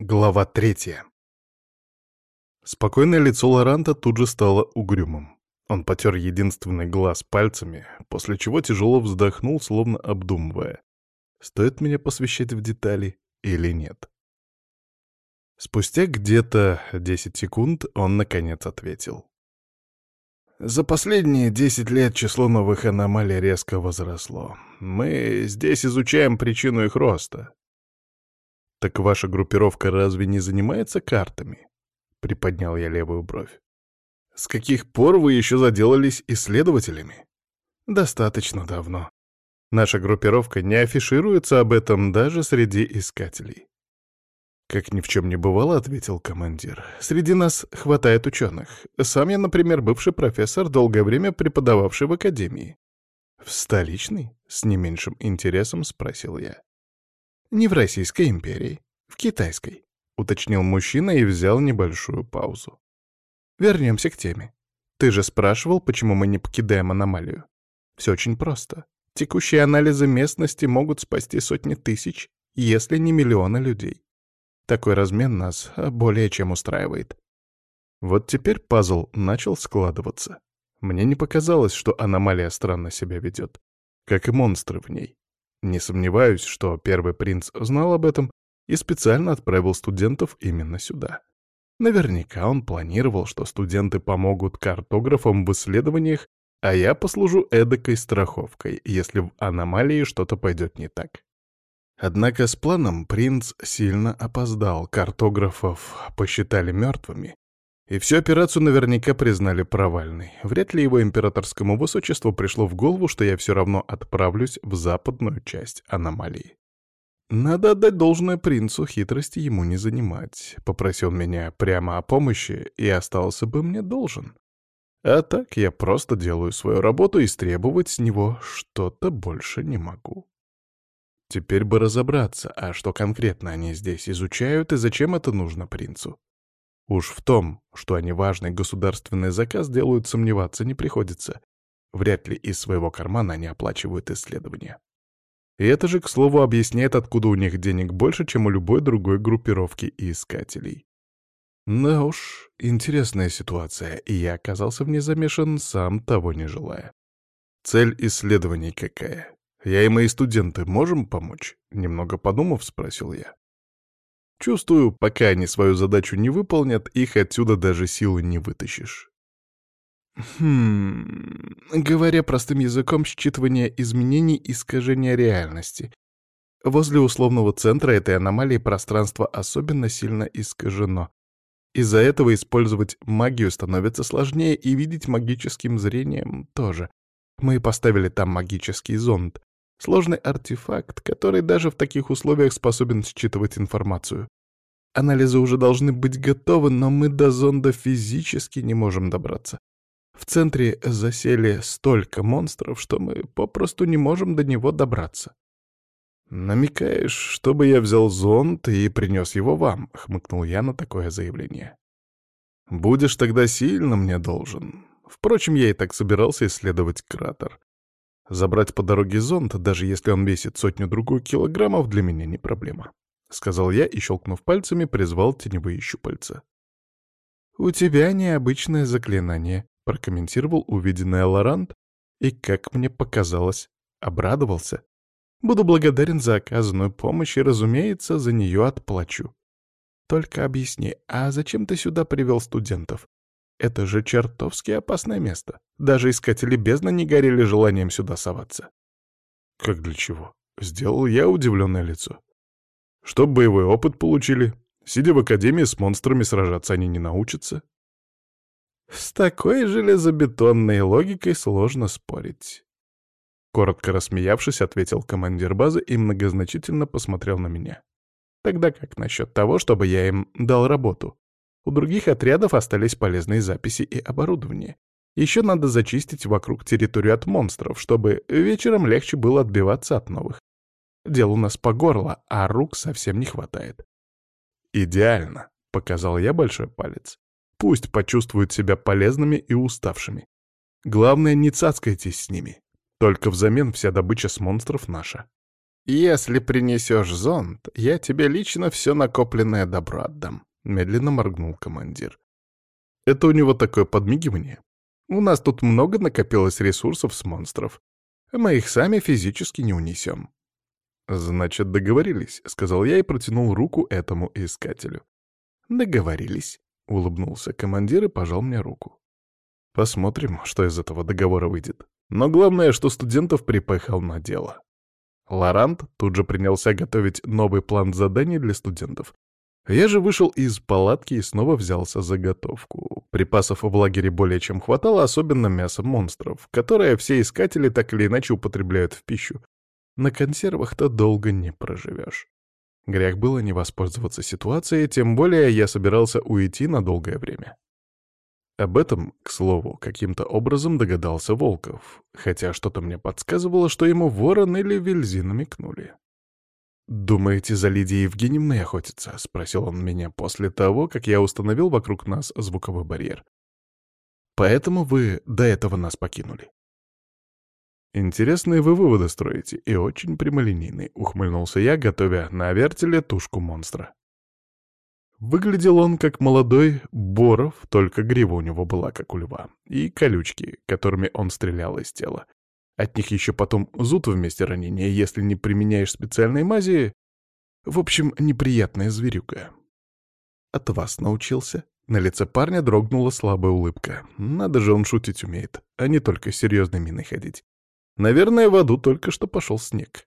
Глава третья. Спокойное лицо Лоранта тут же стало угрюмым. Он потер единственный глаз пальцами, после чего тяжело вздохнул, словно обдумывая, стоит меня посвящать в детали или нет. Спустя где-то 10 секунд он, наконец, ответил. За последние 10 лет число новых аномалий резко возросло. Мы здесь изучаем причину их роста. «Так ваша группировка разве не занимается картами?» — приподнял я левую бровь. «С каких пор вы еще заделались исследователями?» «Достаточно давно. Наша группировка не афишируется об этом даже среди искателей». «Как ни в чем не бывало», — ответил командир. «Среди нас хватает ученых. Сам я, например, бывший профессор, долгое время преподававший в академии». «В столичной?» — с не меньшим интересом спросил я. Не в Российской империи, в Китайской, уточнил мужчина и взял небольшую паузу. Вернемся к теме. Ты же спрашивал, почему мы не покидаем аномалию. Все очень просто. Текущие анализы местности могут спасти сотни тысяч, если не миллионы людей. Такой размен нас более чем устраивает. Вот теперь пазл начал складываться. Мне не показалось, что аномалия странно себя ведет, как и монстры в ней. Не сомневаюсь, что первый принц знал об этом и специально отправил студентов именно сюда. Наверняка он планировал, что студенты помогут картографам в исследованиях, а я послужу эдакой страховкой, если в аномалии что-то пойдет не так. Однако с планом принц сильно опоздал, картографов посчитали мертвыми, и всю операцию наверняка признали провальной. Вряд ли его императорскому высочеству пришло в голову, что я все равно отправлюсь в западную часть аномалии. Надо отдать должное принцу, хитрости ему не занимать. Попросил меня прямо о помощи и остался бы мне должен. А так я просто делаю свою работу и требовать с него что-то больше не могу. Теперь бы разобраться, а что конкретно они здесь изучают и зачем это нужно принцу. Уж в том, что они важный государственный заказ делают, сомневаться не приходится. Вряд ли из своего кармана они оплачивают исследования. И это же, к слову, объясняет, откуда у них денег больше, чем у любой другой группировки искателей. Да уж, интересная ситуация, и я оказался в ней замешан, сам того не желая. Цель исследований какая? Я и мои студенты можем помочь? Немного подумав, спросил я. Чувствую, пока они свою задачу не выполнят, их отсюда даже силы не вытащишь. Хм... Говоря простым языком, считывание изменений искажения реальности. Возле условного центра этой аномалии пространство особенно сильно искажено. Из-за этого использовать магию становится сложнее и видеть магическим зрением тоже. Мы поставили там магический зонд. Сложный артефакт, который даже в таких условиях способен считывать информацию. Анализы уже должны быть готовы, но мы до зонда физически не можем добраться. В центре засели столько монстров, что мы попросту не можем до него добраться. «Намекаешь, чтобы я взял зонд и принес его вам?» — хмыкнул я на такое заявление. «Будешь тогда сильно мне должен. Впрочем, я и так собирался исследовать кратер. Забрать по дороге зонд, даже если он весит сотню-другую килограммов, для меня не проблема», — сказал я и, щелкнув пальцами, призвал теневые щупальца. «У тебя необычное заклинание», — прокомментировал увиденное Лорант и, как мне показалось, обрадовался. «Буду благодарен за оказанную помощь и, разумеется, за нее отплачу. Только объясни, а зачем ты сюда привел студентов? Это же чертовски опасное место. Даже искатели бездны не горели желанием сюда соваться». «Как для чего?» — сделал я удивленное лицо. «Чтоб боевой опыт получили. Сидя в академии, с монстрами сражаться они не научатся». С такой железобетонной логикой сложно спорить. Коротко рассмеявшись, ответил командир базы и многозначительно посмотрел на меня. Тогда как насчет того, чтобы я им дал работу? У других отрядов остались полезные записи и оборудование. Еще надо зачистить вокруг территорию от монстров, чтобы вечером легче было отбиваться от новых. Дел у нас по горло, а рук совсем не хватает. «Идеально», — показал я большой палец. Пусть почувствуют себя полезными и уставшими. Главное, не цацкайтесь с ними. Только взамен вся добыча с монстров наша. «Если принесешь зонт, я тебе лично все накопленное добро отдам», — медленно моргнул командир. «Это у него такое подмигивание. У нас тут много накопилось ресурсов с монстров. Мы их сами физически не унесем». «Значит, договорились», — сказал я и протянул руку этому искателю. «Договорились», — улыбнулся командир и пожал мне руку. «Посмотрим, что из этого договора выйдет. Но главное, что студентов припахал на дело». Лорант тут же принялся готовить новый план заданий для студентов. Я же вышел из палатки и снова взялся за готовку. Припасов в лагере более чем хватало, особенно мяса монстров, которое все искатели так или иначе употребляют в пищу. На консервах-то долго не проживешь. Грех было не воспользоваться ситуацией, тем более я собирался уйти на долгое время. Об этом, к слову, каким-то образом догадался Волков, хотя что-то мне подсказывало, что ему ворон или вельзи намекнули. «Думаете, за Лидией Евгеньевной охотиться?» — спросил он меня после того, как я установил вокруг нас звуковой барьер. «Поэтому вы до этого нас покинули». «Интересные вы выводы строите, и очень прямолинейные», — ухмыльнулся я, готовя на вертеле тушку монстра. Выглядел он как молодой Боров, только грива у него была как у льва, и колючки, которыми он стрелял из тела. От них еще потом зуд вместе ранения, если не применяешь специальной мази. В общем, неприятная зверюка. От вас научился? На лице парня дрогнула слабая улыбка. Надо же, он шутить умеет, а не только серьезной миной ходить. Наверное, в аду только что пошел снег.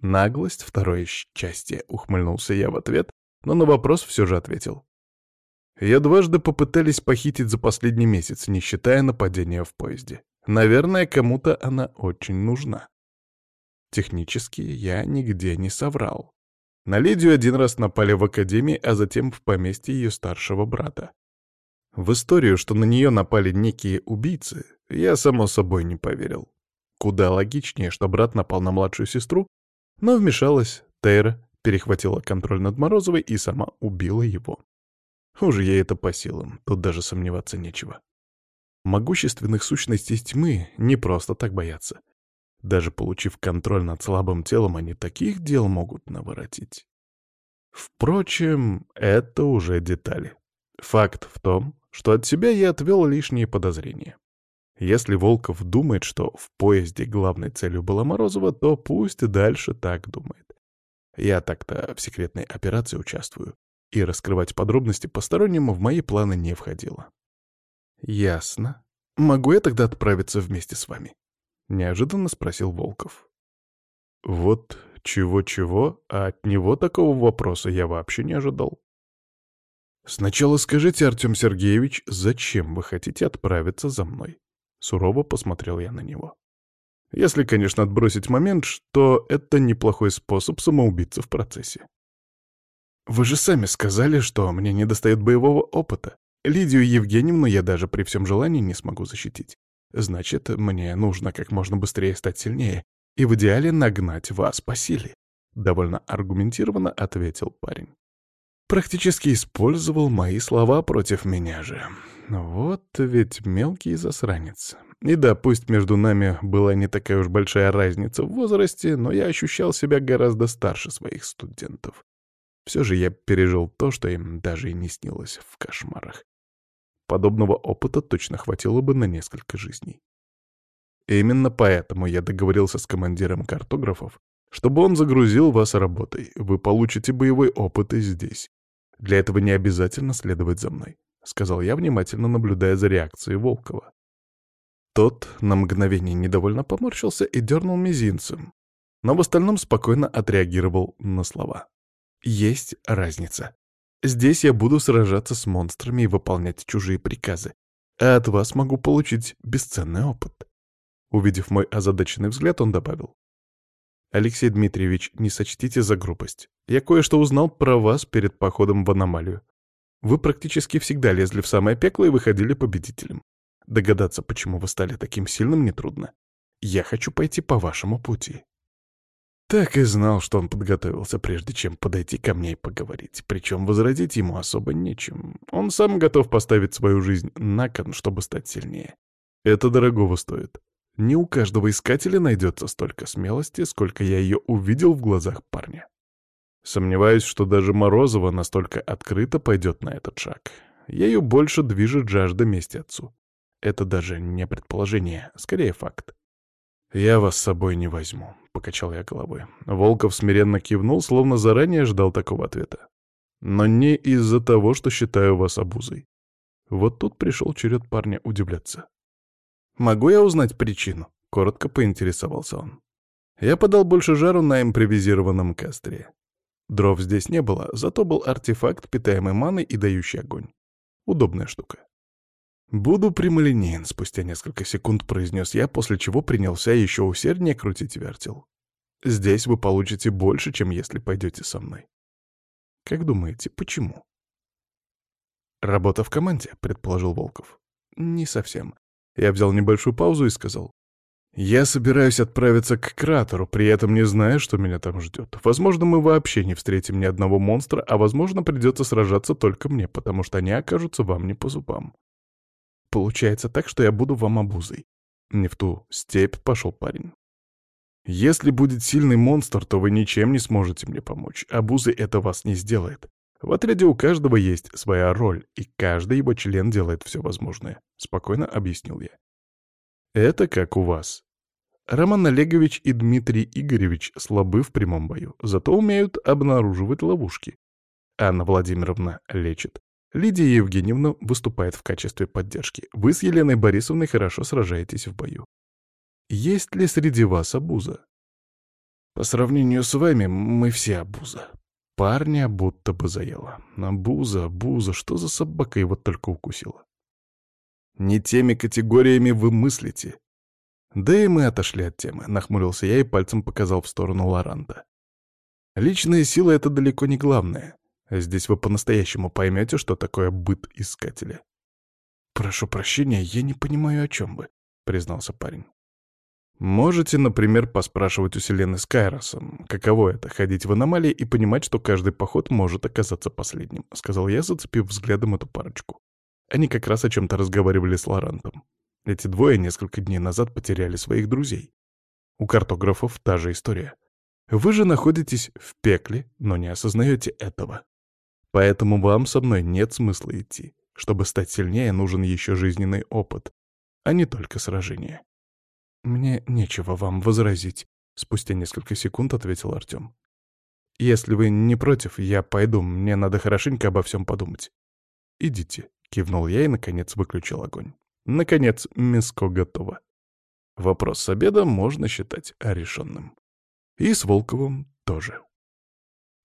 Наглость второе счастье, ухмыльнулся я в ответ, но на вопрос все же ответил. Я дважды попытались похитить за последний месяц, не считая нападения в поезде. Наверное, кому-то она очень нужна. Технически я нигде не соврал. На Лидию один раз напали в академии, а затем в поместье ее старшего брата. В историю, что на нее напали некие убийцы, я, само собой, не поверил. Куда логичнее, что брат напал на младшую сестру, но вмешалась Тейра, перехватила контроль над Морозовой и сама убила его. Уже ей это по силам, тут даже сомневаться нечего. Могущественных сущностей тьмы не просто так боятся. Даже получив контроль над слабым телом, они таких дел могут наворотить. Впрочем, это уже детали. Факт в том, что от себя я отвел лишние подозрения. Если Волков думает, что в поезде главной целью была Морозова, то пусть дальше так думает. Я так-то в секретной операции участвую, и раскрывать подробности постороннему в мои планы не входило. «Ясно. Могу я тогда отправиться вместе с вами?» — неожиданно спросил Волков. Вот чего-чего, а от него такого вопроса я вообще не ожидал. «Сначала скажите, Артем Сергеевич, зачем вы хотите отправиться за мной?» Сурово посмотрел я на него. Если, конечно, отбросить момент, что это неплохой способ самоубиться в процессе. Вы же сами сказали, что мне недостает боевого опыта. Лидию Евгеньевну я даже при всем желании не смогу защитить. Значит, мне нужно как можно быстрее стать сильнее и в идеале нагнать вас по силе. Довольно аргументированно ответил парень. Практически использовал мои слова против меня же. Вот ведь мелкий засранец. И да, пусть между нами была не такая уж большая разница в возрасте, но я ощущал себя гораздо старше своих студентов. Все же я пережил то, что им даже и не снилось в кошмарах. Подобного опыта точно хватило бы на несколько жизней. Именно поэтому я договорился с командиром картографов, чтобы он загрузил вас работой. Вы получите боевой опыт и здесь. Для этого не обязательно следовать за мной. — сказал я, внимательно наблюдая за реакцией Волкова. Тот на мгновение недовольно поморщился и дернул мизинцем, но в остальном спокойно отреагировал на слова. «Есть разница. Здесь я буду сражаться с монстрами и выполнять чужие приказы, а от вас могу получить бесценный опыт». Увидев мой озадаченный взгляд, он добавил. «Алексей Дмитриевич, не сочтите за грубость. Я кое-что узнал про вас перед походом в аномалию. Вы практически всегда лезли в самое пекло и выходили победителем. Догадаться, почему вы стали таким сильным, нетрудно. Я хочу пойти по вашему пути». Так и знал, что он подготовился, прежде чем подойти ко мне и поговорить. Причем возразить ему особо нечем. Он сам готов поставить свою жизнь на кон, чтобы стать сильнее. Это дорогого стоит. Не у каждого искателя найдется столько смелости, сколько я ее увидел в глазах парня. Сомневаюсь, что даже Морозова настолько открыто пойдет на этот шаг. Ею больше движет жажда мести отцу. Это даже не предположение, скорее факт. «Я вас с собой не возьму», — покачал я головой. Волков смиренно кивнул, словно заранее ждал такого ответа. «Но не из-за того, что считаю вас обузой». Вот тут пришел черед парня удивляться. «Могу я узнать причину?» — коротко поинтересовался он. Я подал больше жару на импровизированном костре. Дров здесь не было, зато был артефакт, питаемый маной и дающий огонь. Удобная штука. «Буду прямолинеен», — спустя несколько секунд произнес я, после чего принялся еще усерднее крутить вертел. «Здесь вы получите больше, чем если пойдете со мной». «Как думаете, почему?» «Работа в команде», — предположил Волков. «Не совсем». Я взял небольшую паузу и сказал. «Я собираюсь отправиться к кратеру, при этом не зная, что меня там ждет. Возможно, мы вообще не встретим ни одного монстра, а возможно, придется сражаться только мне, потому что они окажутся вам не по зубам. Получается так, что я буду вам обузой. Не в ту степь пошел парень. Если будет сильный монстр, то вы ничем не сможете мне помочь. Обузой это вас не сделает. В отряде у каждого есть своя роль, и каждый его член делает все возможное. Спокойно объяснил я. Это как у вас. Роман Олегович и Дмитрий Игоревич слабы в прямом бою, зато умеют обнаруживать ловушки. Анна Владимировна лечит, Лидия Евгеньевна выступает в качестве поддержки. Вы с Еленой Борисовной хорошо сражаетесь в бою. Есть ли среди вас обуза? По сравнению с вами, мы все обуза. Парня будто бы заела. Обуза, обуза, что за собака его только укусила? Не теми категориями вы мыслите. Да и мы отошли от темы, нахмурился я и пальцем показал в сторону Лоранта. Личная сила — это далеко не главное. Здесь вы по-настоящему поймете, что такое быт искателя. «Прошу прощения, я не понимаю, о чем вы», — признался парень. Можете, например, поспрашивать у Селены с Кайросом, каково это — ходить в аномалии и понимать, что каждый поход может оказаться последним, — сказал я, зацепив взглядом эту парочку. Они как раз о чем-то разговаривали с Лорантом. Эти двое несколько дней назад потеряли своих друзей. У картографов та же история. Вы же находитесь в пекле, но не осознаете этого. Поэтому вам со мной нет смысла идти. Чтобы стать сильнее, нужен еще жизненный опыт, а не только сражение. «Мне нечего вам возразить», — спустя несколько секунд ответил Артем. «Если вы не против, я пойду, мне надо хорошенько обо всем подумать». «Идите», — кивнул я и, наконец, выключил огонь. Наконец, мяско готово. Вопрос с обеда можно считать решенным. И с Волковым тоже.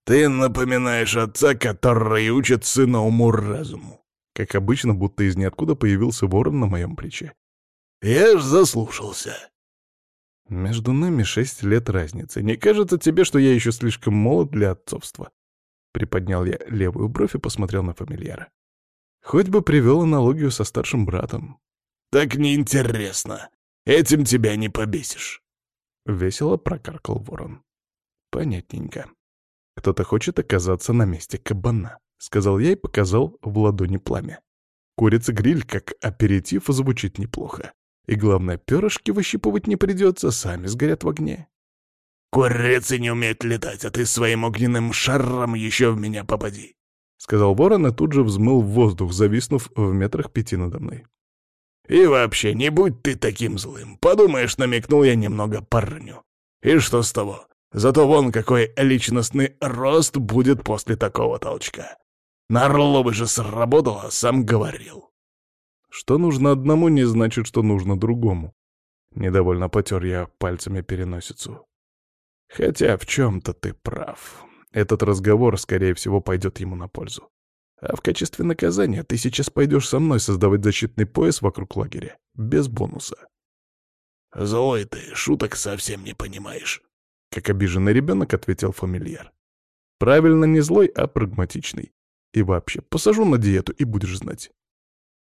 «Ты напоминаешь отца, который учит сына уму-разуму». Как обычно, будто из ниоткуда появился ворон на моем плече. «Я ж заслушался». Между нами шесть лет разницы. Не кажется тебе, что я еще слишком молод для отцовства? Приподнял я левую бровь и посмотрел на фамильяра. Хоть бы привел аналогию со старшим братом. «Так неинтересно. Этим тебя не побесишь». Весело прокаркал ворон. Понятненько. «Кто-то хочет оказаться на месте кабана», — сказал я и показал в ладони пламя. Курица-гриль как аперитив звучит неплохо. И главное, перышки выщипывать не придется, сами сгорят в огне. «Курицы не умеют летать, а ты своим огненным шаром еще в меня попади», — сказал ворон и тут же взмыл в воздух, зависнув в метрах пяти надо мной. «И вообще, не будь ты таким злым. Подумаешь, намекнул я немного парню. И что с того? Зато вон какой личностный рост будет после такого толчка. На Орловы же сработало, сам говорил. Что нужно одному, не значит, что нужно другому. Недовольно потер я пальцами переносицу. Хотя в чем-то ты прав. Этот разговор, скорее всего, пойдет ему на пользу. А в качестве наказания ты сейчас пойдешь со мной создавать защитный пояс вокруг лагеря. Без бонуса. Злой ты, шуток совсем не понимаешь. Как обиженный ребенок ответил фамильяр. Правильно не злой, а прагматичный. И вообще, посажу на диету и будешь знать.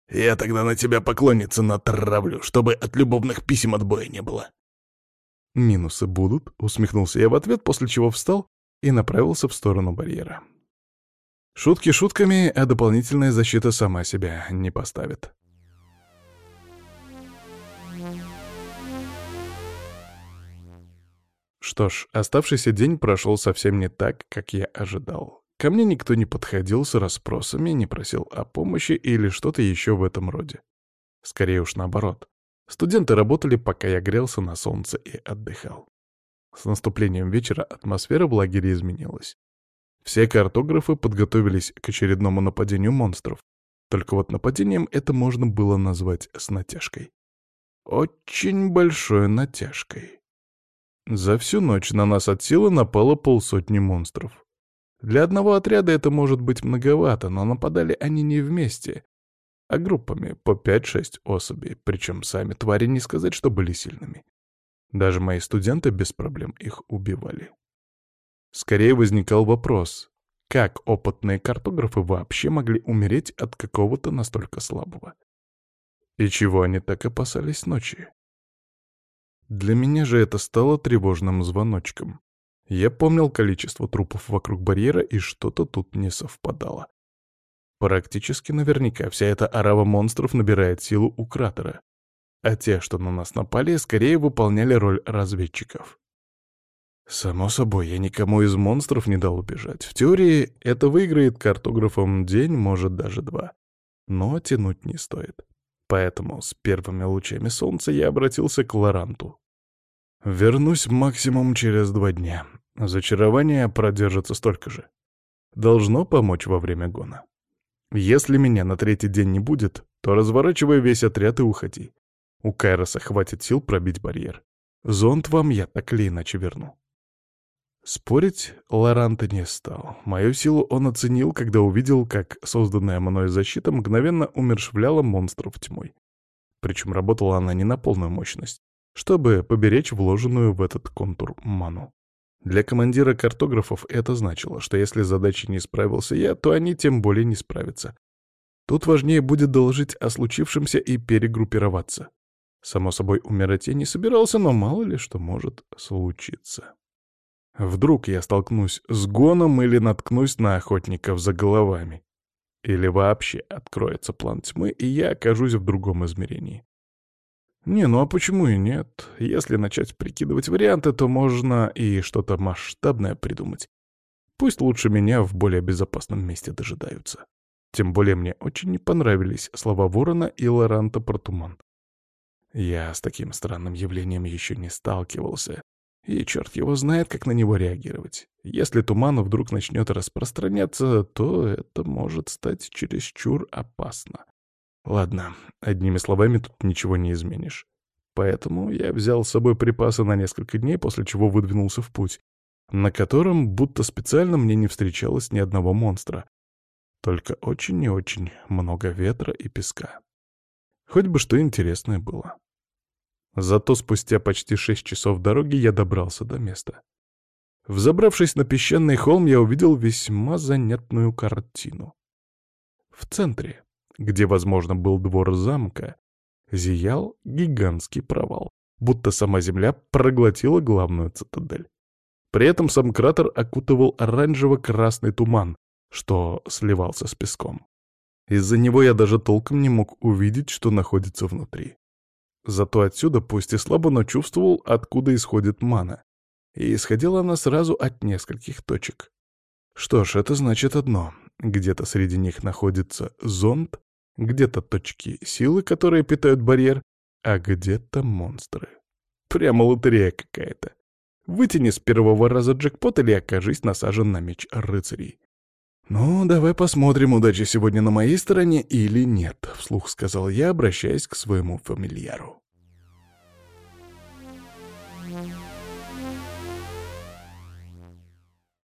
Я тогда на тебя поклонница натравлю, чтобы от любовных писем отбоя не было. Минусы будут, усмехнулся я в ответ, после чего встал и направился в сторону барьера. Шутки шутками, а дополнительная защита сама себя не поставит. Что ж, оставшийся день прошел совсем не так, как я ожидал. Ко мне никто не подходил с расспросами, не просил о помощи или что-то еще в этом роде. Скорее уж наоборот. Студенты работали, пока я грелся на солнце и отдыхал. С наступлением вечера атмосфера в лагере изменилась. Все картографы подготовились к очередному нападению монстров. Только вот нападением это можно было назвать с натяжкой. Очень большой натяжкой. За всю ночь на нас от силы напало полсотни монстров. Для одного отряда это может быть многовато, но нападали они не вместе, а группами по 5-6 особей, причем сами твари не сказать, что были сильными. Даже мои студенты без проблем их убивали. Скорее возникал вопрос, как опытные картографы вообще могли умереть от какого-то настолько слабого? И чего они так опасались ночи? Для меня же это стало тревожным звоночком. Я помнил количество трупов вокруг барьера, и что-то тут не совпадало. Практически наверняка вся эта орава монстров набирает силу у кратера. А те, что на нас напали, скорее выполняли роль разведчиков. Само собой, я никому из монстров не дал убежать. В теории это выиграет картографом день, может даже два. Но тянуть не стоит. Поэтому с первыми лучами солнца я обратился к Лоранту. Вернусь максимум через два дня. Зачарование продержится столько же. Должно помочь во время гона. Если меня на третий день не будет, то разворачивай весь отряд и уходи. У Кайроса хватит сил пробить барьер. Зонт вам я так или иначе верну. Спорить Лоранта не стал. Мою силу он оценил, когда увидел, как созданная мной защита мгновенно умершвляла монстров тьмой. Причем работала она не на полную мощность, чтобы поберечь вложенную в этот контур ману. Для командира картографов это значило, что если задачей не справился я, то они тем более не справятся. Тут важнее будет доложить о случившемся и перегруппироваться. Само собой, умирать я не собирался, но мало ли что может случиться. Вдруг я столкнусь с гоном или наткнусь на охотников за головами. Или вообще откроется план тьмы, и я окажусь в другом измерении. Не, ну а почему и нет? Если начать прикидывать варианты, то можно и что-то масштабное придумать. Пусть лучше меня в более безопасном месте дожидаются. Тем более мне очень не понравились слова Ворона и Лоранта про туман. Я с таким странным явлением еще не сталкивался, и черт его знает, как на него реагировать. Если туман вдруг начнет распространяться, то это может стать чересчур опасно. Ладно, одними словами тут ничего не изменишь. Поэтому я взял с собой припасы на несколько дней, после чего выдвинулся в путь, на котором будто специально мне не встречалось ни одного монстра. Только очень и очень много ветра и песка. Хоть бы что интересное было. Зато спустя почти шесть часов дороги я добрался до места. Взобравшись на песчаный холм, я увидел весьма занятную картину. В центре где, возможно, был двор замка, зиял гигантский провал, будто сама земля проглотила главную цитадель. При этом сам кратер окутывал оранжево-красный туман, что сливался с песком. Из-за него я даже толком не мог увидеть, что находится внутри. Зато отсюда, пусть и слабо, но чувствовал, откуда исходит мана. И исходила она сразу от нескольких точек. Что ж, это значит одно. Где-то среди них находится зонд, где-то точки силы, которые питают барьер, а где-то монстры. Прямо лотерея какая-то. Вытяни с первого раза джекпот или окажись насажен на меч рыцарей. «Ну, давай посмотрим, удача сегодня на моей стороне или нет», — вслух сказал я, обращаясь к своему фамильяру.